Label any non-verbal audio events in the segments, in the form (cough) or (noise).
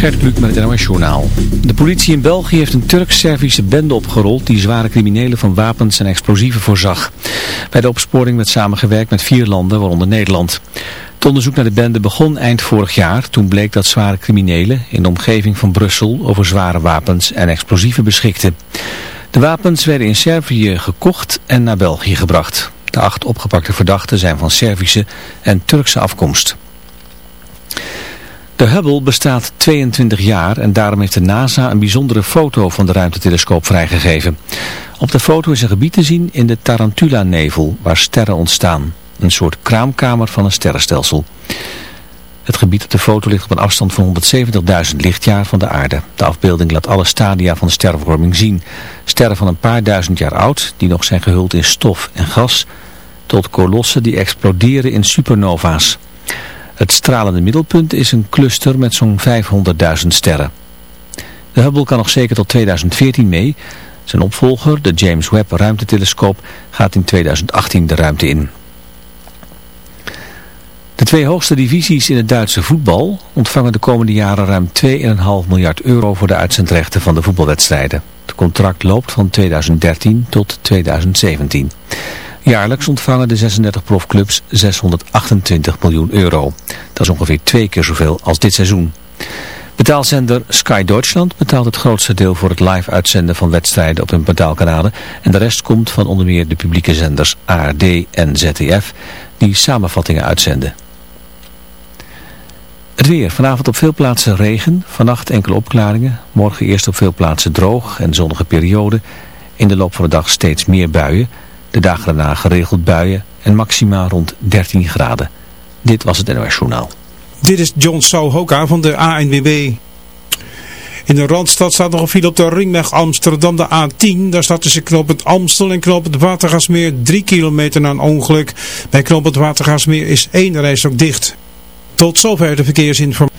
Gert Kluk met het NOS Journaal. De politie in België heeft een Turk-Servische bende opgerold die zware criminelen van wapens en explosieven voorzag. Bij de opsporing werd samengewerkt met vier landen, waaronder Nederland. Het onderzoek naar de bende begon eind vorig jaar. Toen bleek dat zware criminelen in de omgeving van Brussel over zware wapens en explosieven beschikten. De wapens werden in Servië gekocht en naar België gebracht. De acht opgepakte verdachten zijn van Servische en Turkse afkomst. De Hubble bestaat 22 jaar en daarom heeft de NASA een bijzondere foto van de ruimtetelescoop vrijgegeven. Op de foto is een gebied te zien in de Tarantula-nevel waar sterren ontstaan. Een soort kraamkamer van een sterrenstelsel. Het gebied op de foto ligt op een afstand van 170.000 lichtjaar van de aarde. De afbeelding laat alle stadia van de sterrenvorming zien. Sterren van een paar duizend jaar oud, die nog zijn gehuld in stof en gas, tot kolossen die exploderen in supernova's. Het stralende middelpunt is een cluster met zo'n 500.000 sterren. De Hubble kan nog zeker tot 2014 mee. Zijn opvolger, de James Webb ruimtetelescoop, gaat in 2018 de ruimte in. De twee hoogste divisies in het Duitse voetbal ontvangen de komende jaren ruim 2,5 miljard euro voor de uitzendrechten van de voetbalwedstrijden. Het contract loopt van 2013 tot 2017. Jaarlijks ontvangen de 36 profclubs 628 miljoen euro. Dat is ongeveer twee keer zoveel als dit seizoen. Betaalzender Sky Deutschland betaalt het grootste deel voor het live uitzenden van wedstrijden op hun betaalkanalen. En de rest komt van onder meer de publieke zenders ARD en ZDF die samenvattingen uitzenden. Het weer. Vanavond op veel plaatsen regen. Vannacht enkele opklaringen. Morgen eerst op veel plaatsen droog en zonnige periode. In de loop van de dag steeds meer buien. De dagen daarna geregeld buien en maximaal rond 13 graden. Dit was het NOS Journaal. Dit is John Souhoka van de ANWB. In de Randstad staat nog een file op de ringweg Amsterdam, de A10. Daar staat tussen knooppunt Amstel en knooppunt Watergasmeer 3 kilometer na een ongeluk. Bij knooppunt Watergasmeer is één reis ook dicht. Tot zover de verkeersinformatie.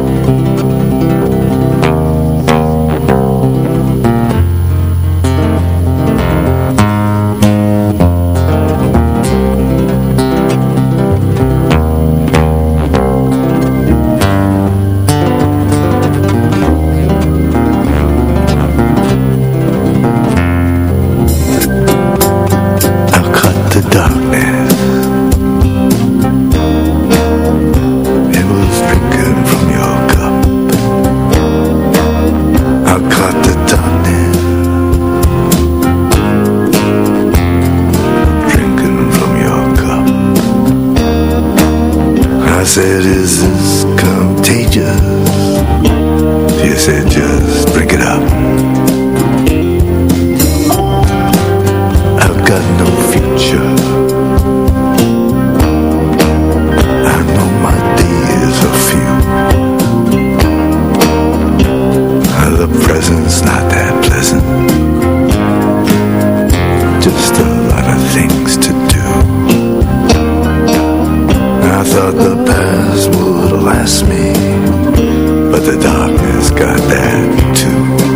Last me, but the darkness got that too.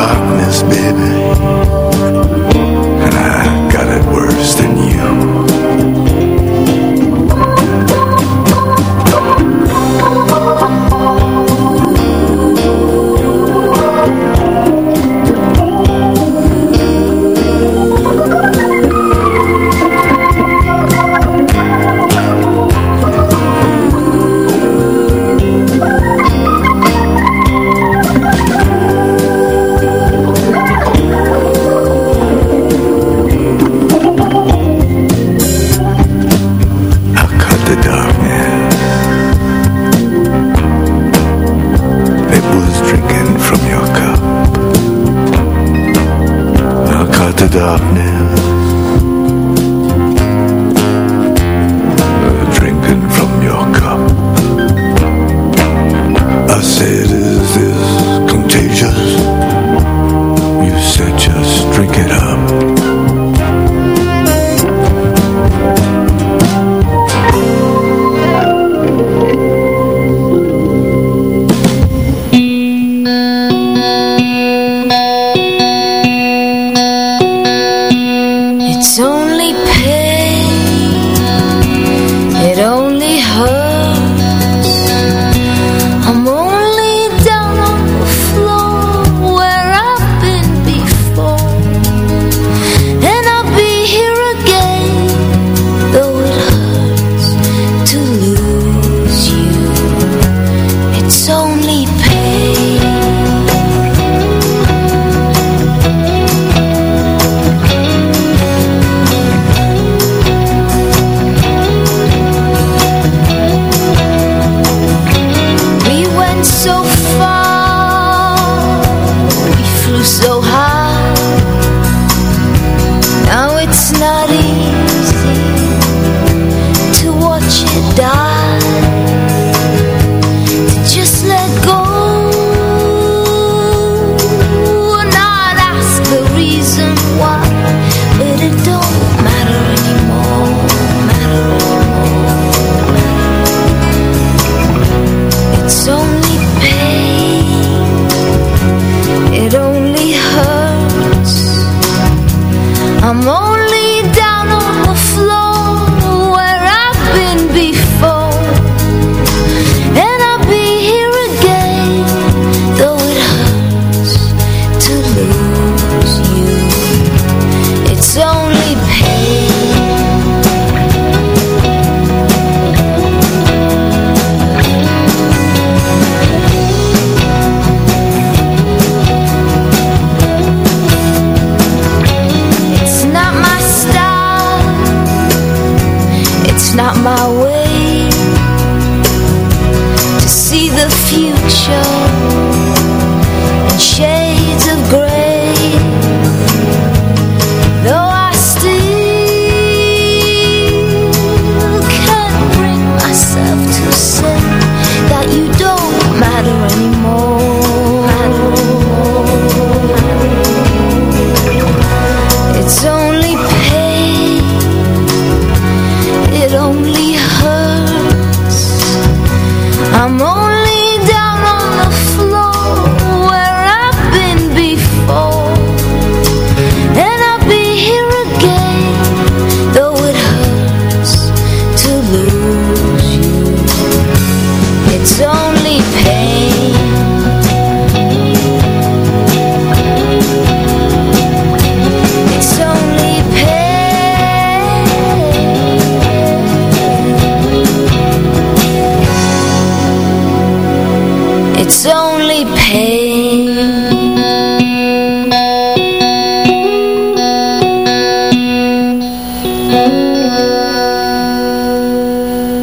Darkness, baby.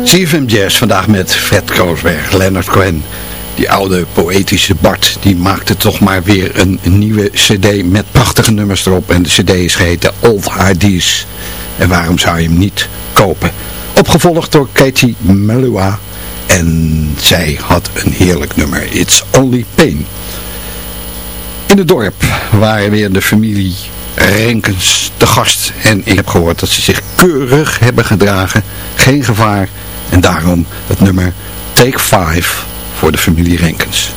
CFM Jazz vandaag met Fred Kroosberg, Leonard Cohen. Die oude poëtische Bart, die maakte toch maar weer een, nieuwe cd met prachtige nummers erop. En de cd is geheten Old Hardies. En waarom zou je hem niet kopen? Opgevolgd door Katie Melua. En zij had een heerlijk nummer, It's Only Pain. In het dorp waren weer de familie Renkens te gast. En ik heb gehoord dat ze zich keurig hebben gedragen. Geen gevaar. En daarom het nummer Take 5 voor de familie Renkens.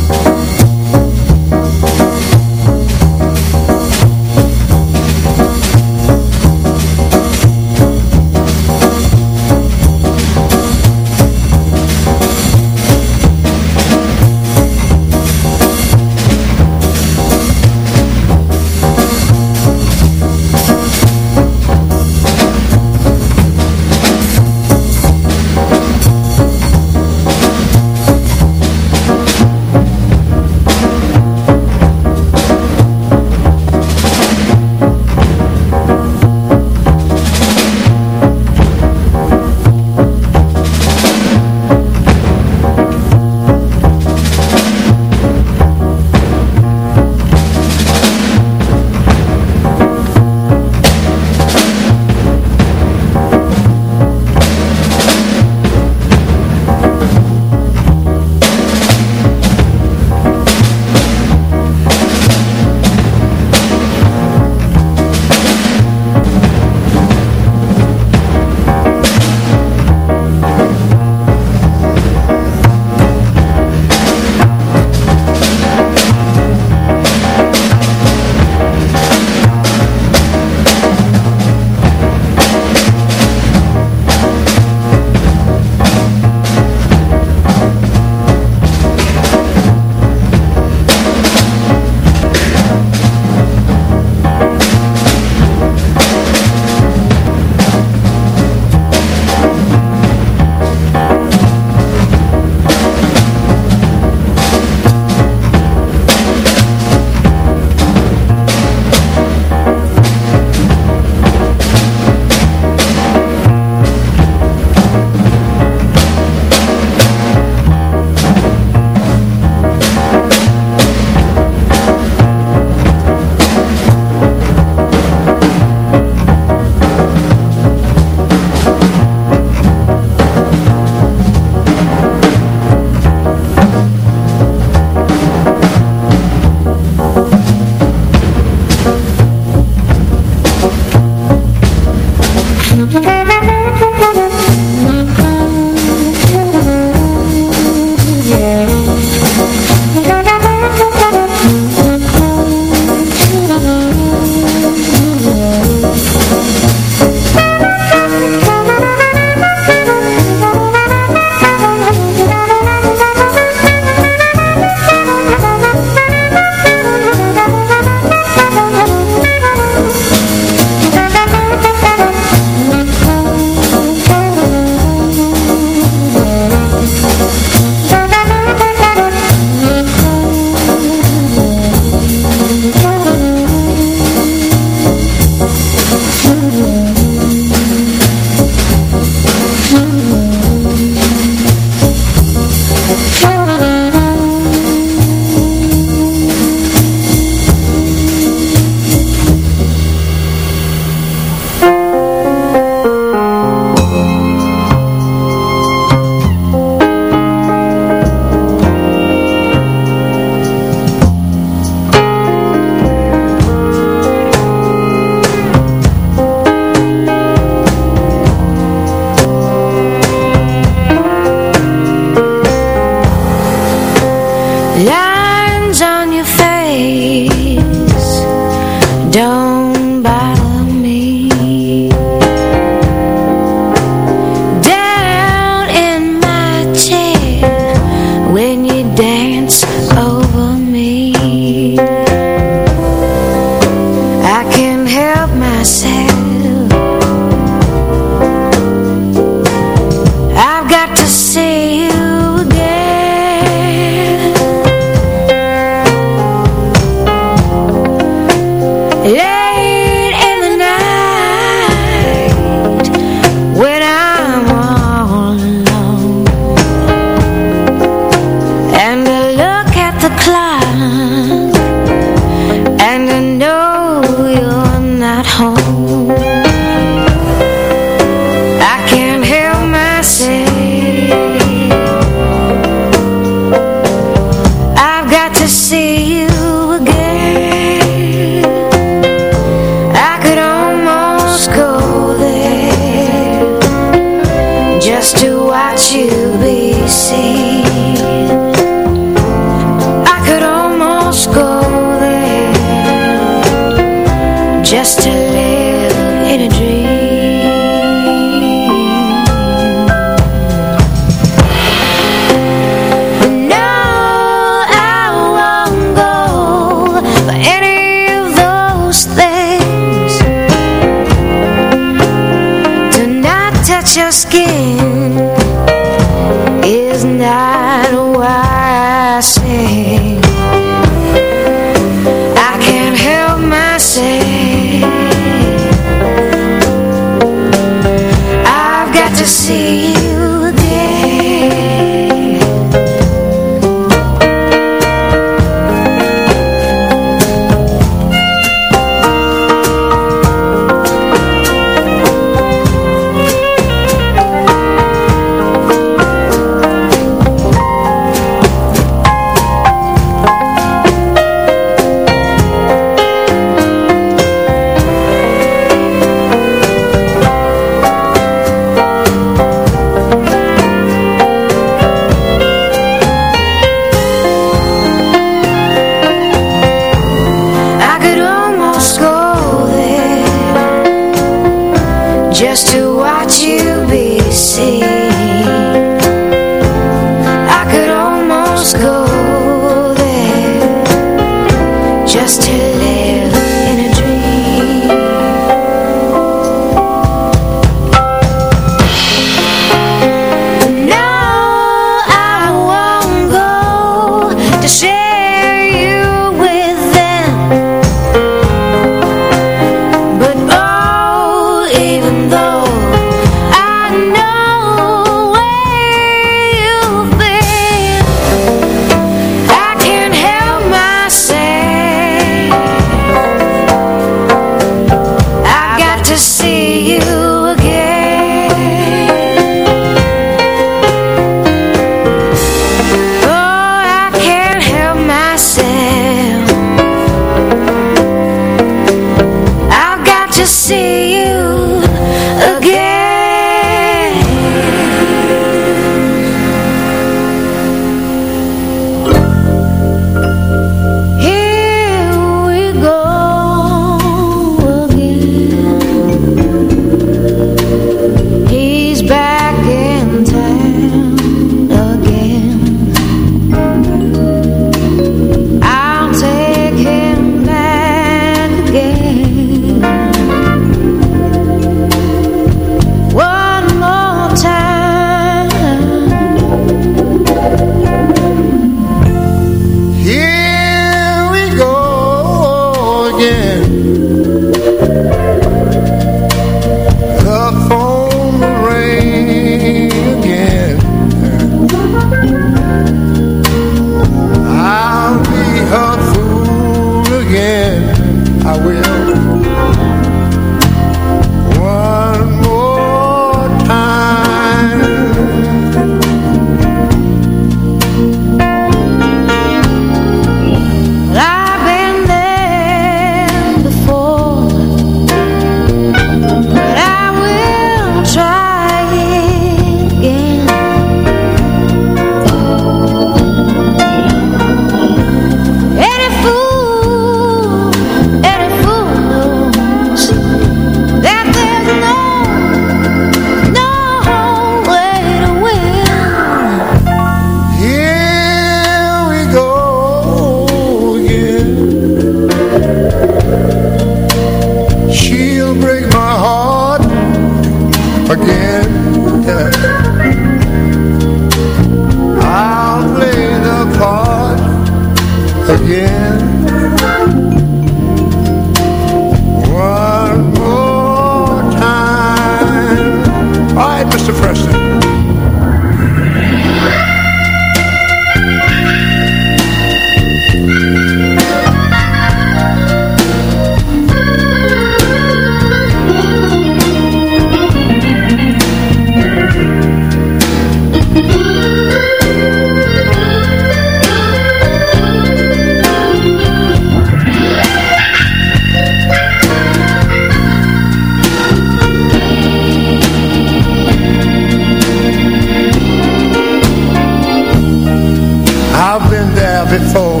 Before.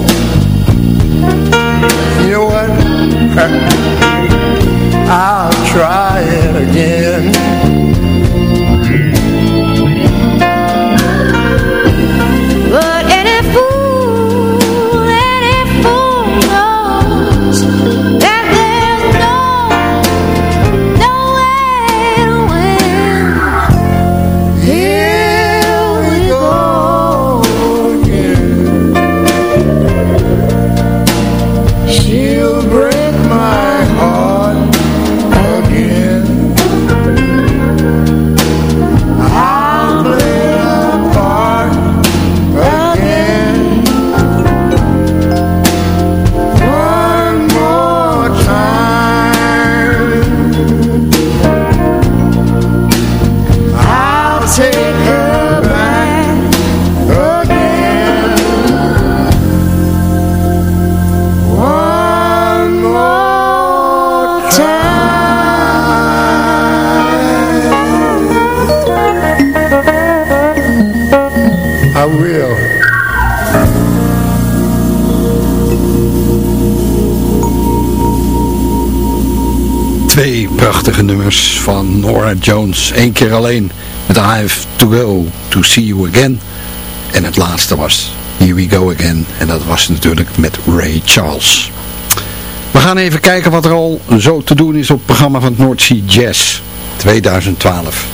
You know what? (laughs) I'll try it again. Jones. Eén keer alleen met I Have To Go To See You Again. En het laatste was Here We Go Again. En dat was natuurlijk met Ray Charles. We gaan even kijken wat er al zo te doen is op het programma van het North Jazz 2012.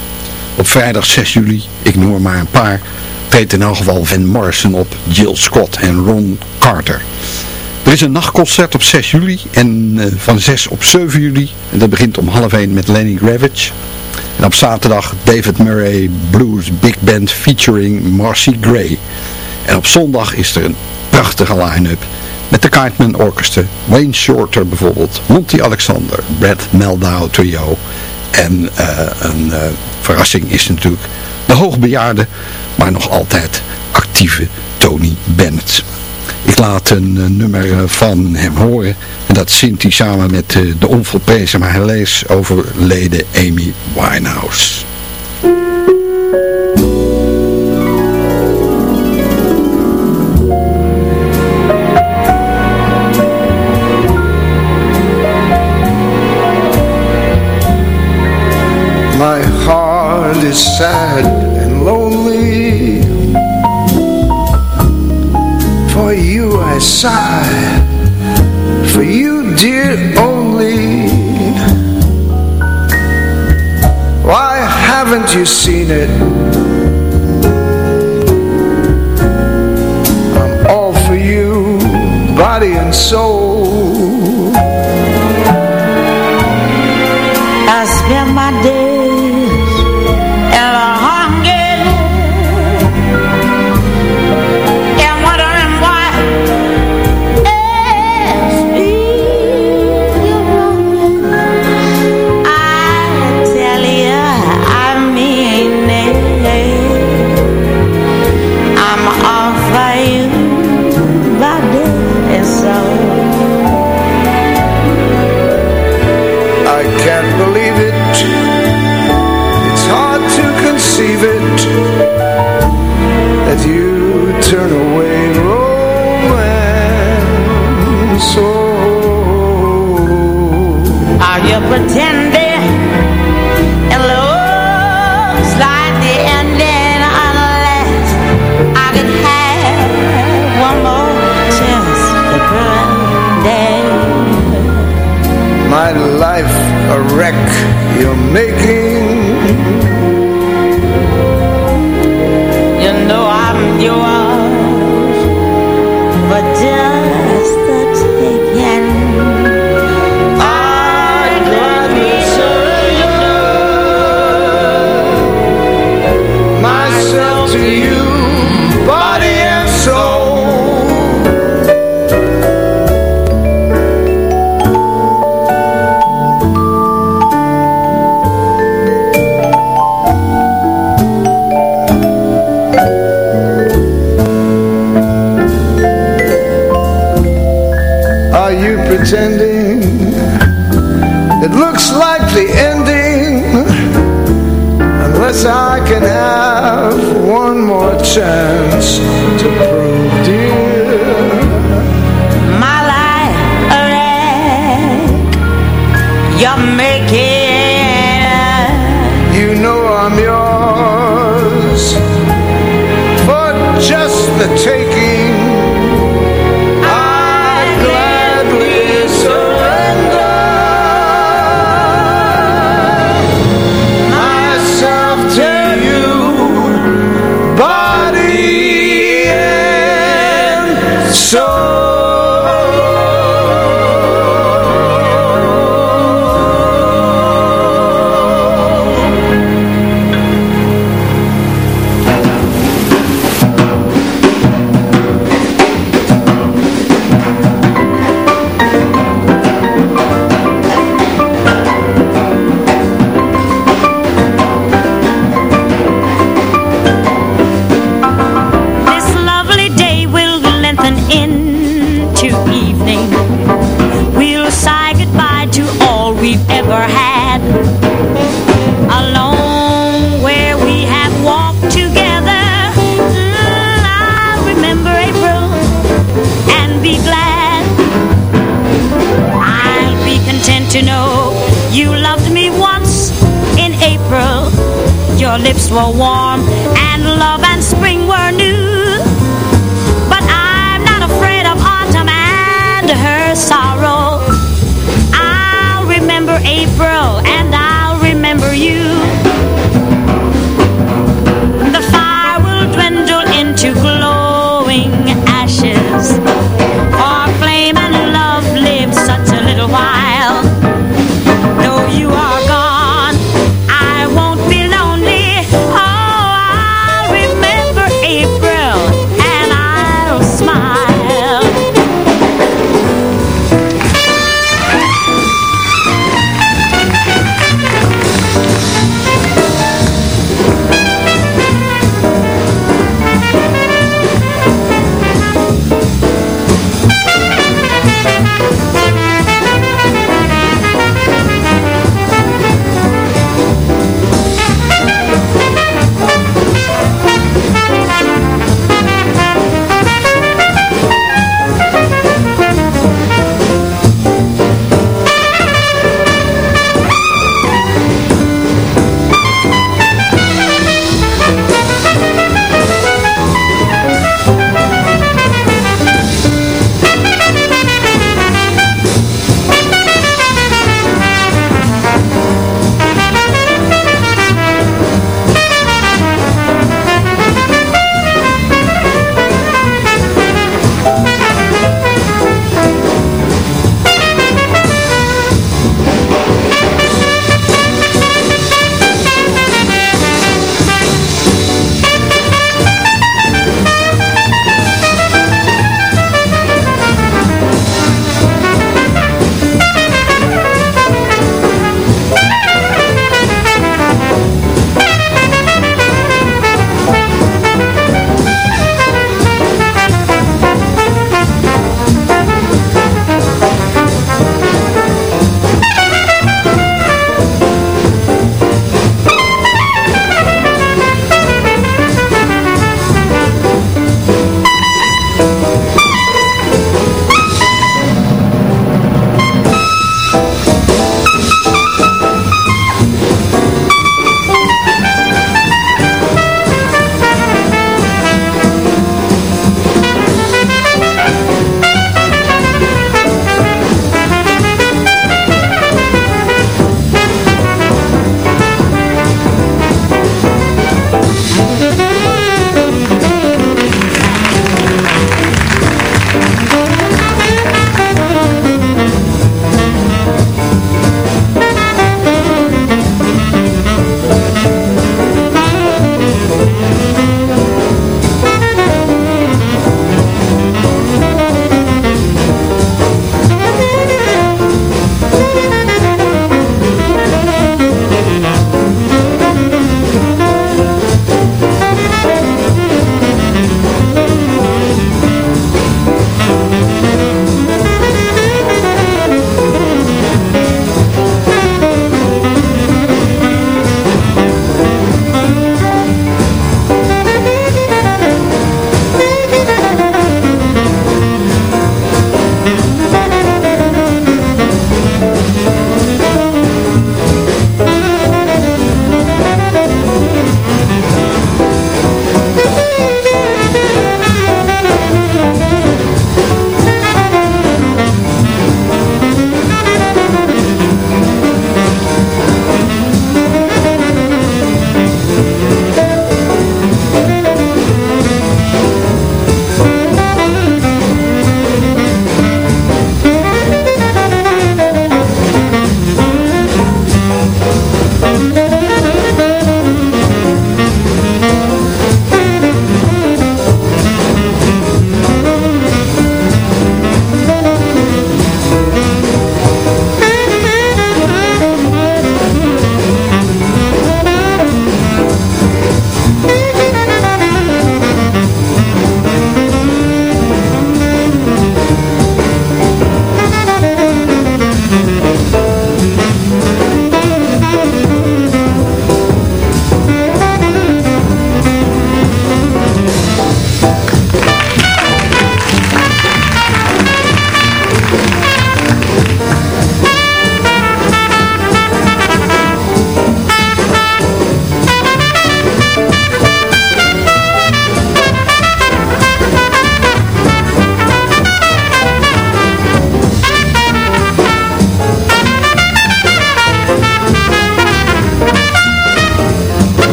Op vrijdag 6 juli, ik noem er maar een paar, treedt in elk geval Van Morrison op, Jill Scott en Ron Carter. Er is een nachtconcert op 6 juli en uh, van 6 op 7 juli. En dat begint om half 1 met Lenny Gravitch. En op zaterdag David Murray Blues Big Band featuring Marcy Gray. En op zondag is er een prachtige line-up met de Cartman Orchestra, Wayne Shorter bijvoorbeeld, Monty Alexander, Brad Meldau Trio. En uh, een uh, verrassing is natuurlijk de hoogbejaarde, maar nog altijd actieve Tony Bennett. Ik laat een uh, nummer van hem horen. En dat zingt hij samen met uh, de onvolprezen, maar helaas overleden Amy Winehouse. My heart is haven't you seen it? I'm all for you Body and soul That you turn away romance oh. Are you pretending? It looks like the ending unless I can have one more chance to pretend. My life a wreck you're making have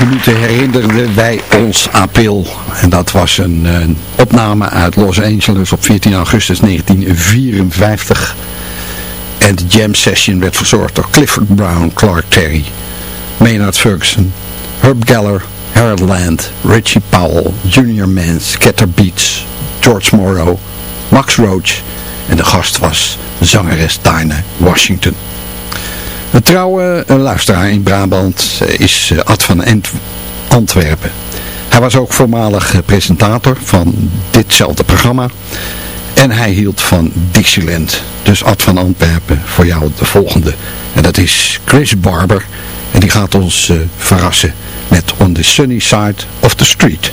minuten herinnerden wij ons April. En dat was een, opname uit Los Angeles op 14 augustus 1954. En de jam session werd verzorgd door Clifford Brown, Clark Terry, Maynard Ferguson, Herb Geller, Harold Land, Richie Powell, Junior Mans, Ketter Beats, George Morrow, Max Roach en de gast was zangeres Dinah Washington. Een trouwe luisteraar in Brabant eh, is eh, Ad van Antwerpen. Hij was ook voormalig eh, presentator van ditzelfde programma. En hij hield van Dixieland. Dus Ad van Antwerpen, voor jou de volgende. En dat is Chris Barber. En die gaat ons verrassen met On the Sunny Side of the Street.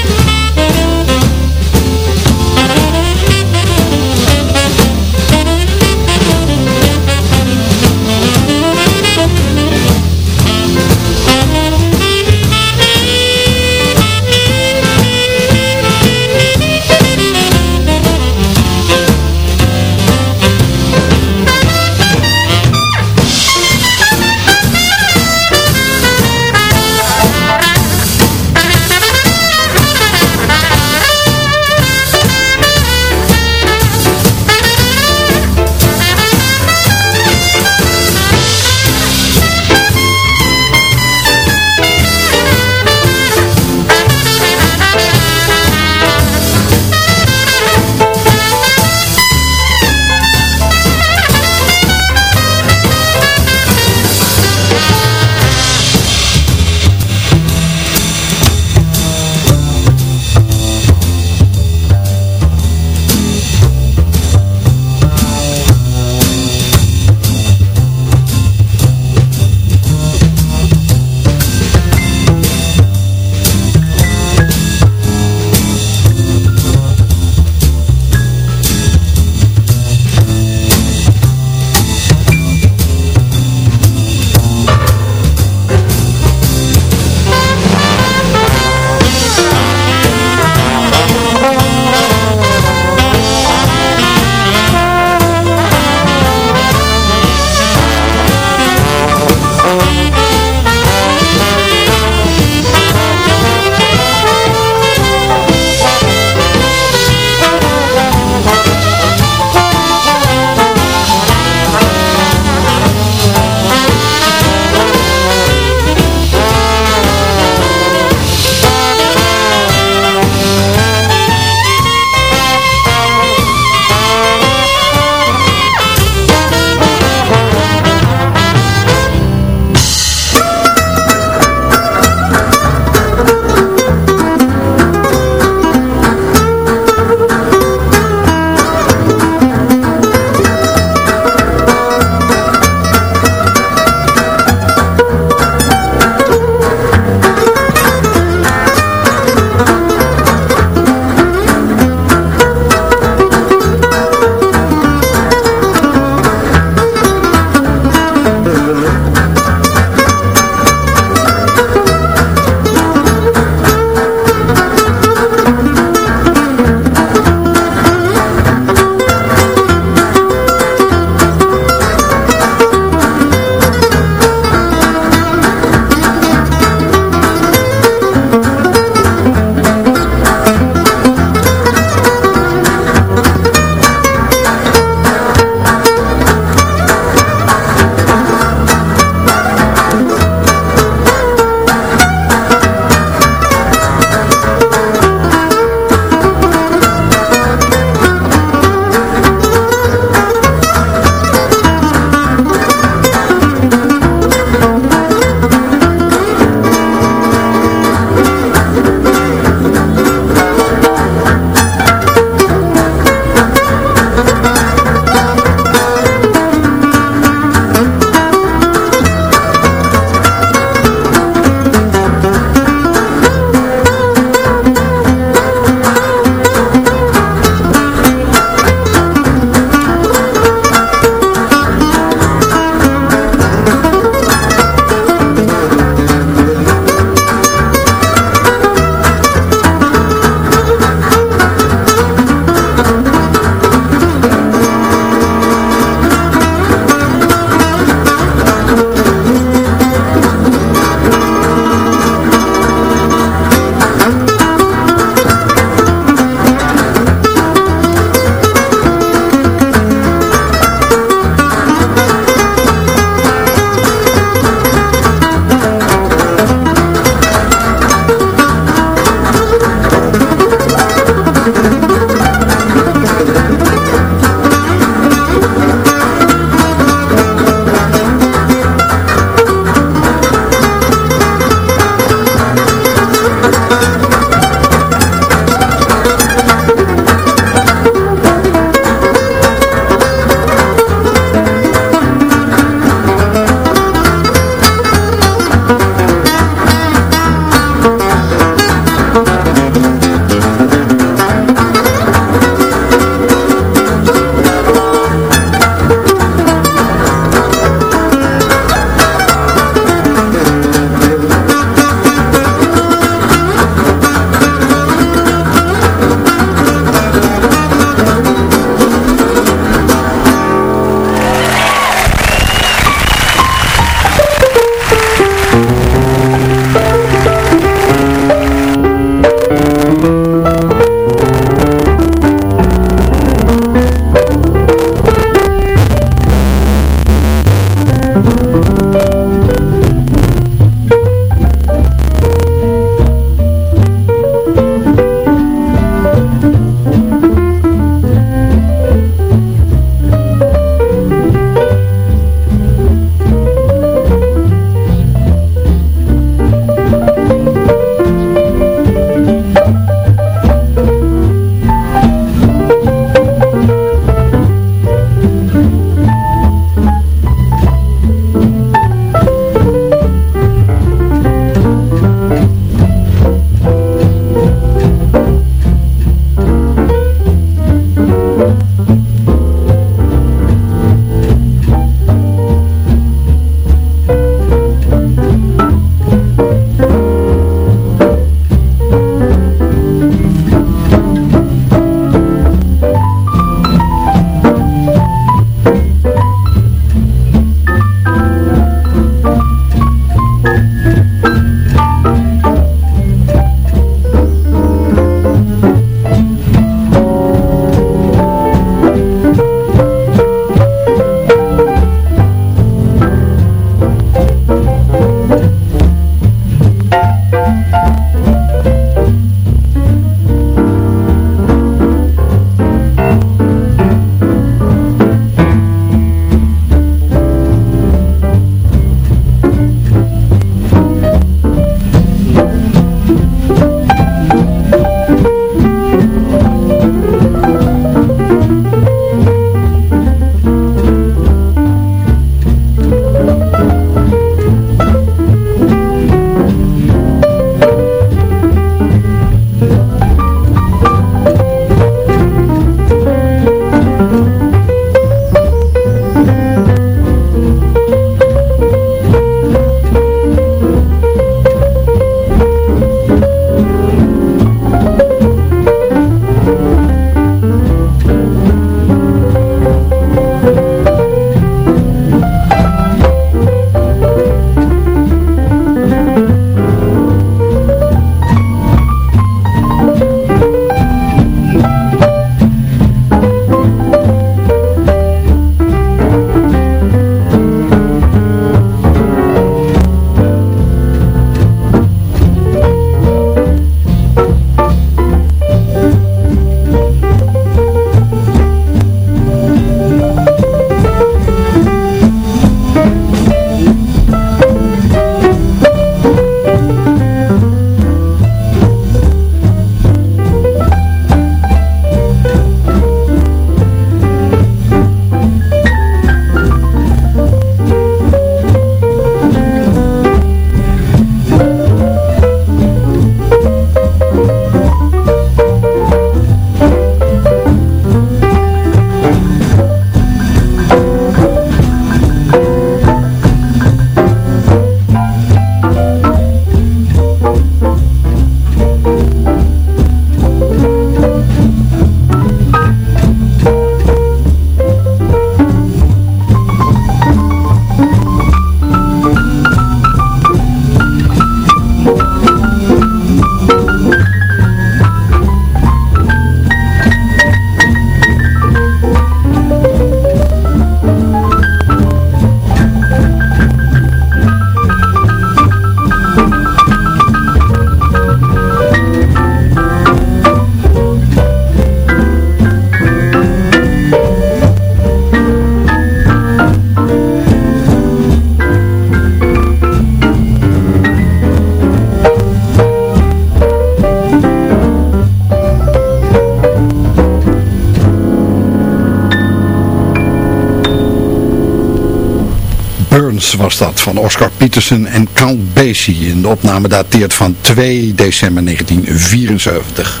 Was dat, van Oscar Peterson en Count Basie. En de opname dateert van 2 december 1974.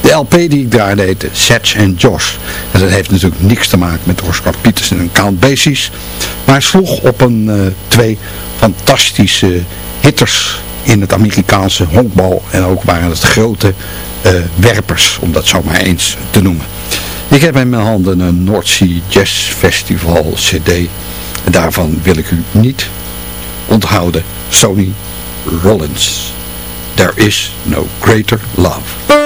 De LP die ik draaide heette Satch and Josh. En dat heeft natuurlijk niks te maken met Oscar Peterson en Count Basie's. Maar sloeg op een uh, twee fantastische hitters in het Amerikaanse honkbal. En ook waren het grote uh, werpers, om dat zo maar eens te noemen. Ik heb in mijn handen een North Sea Jazz Festival CD. En daarvan wil ik u niet onthouden. Sony Rollins. There is no greater love.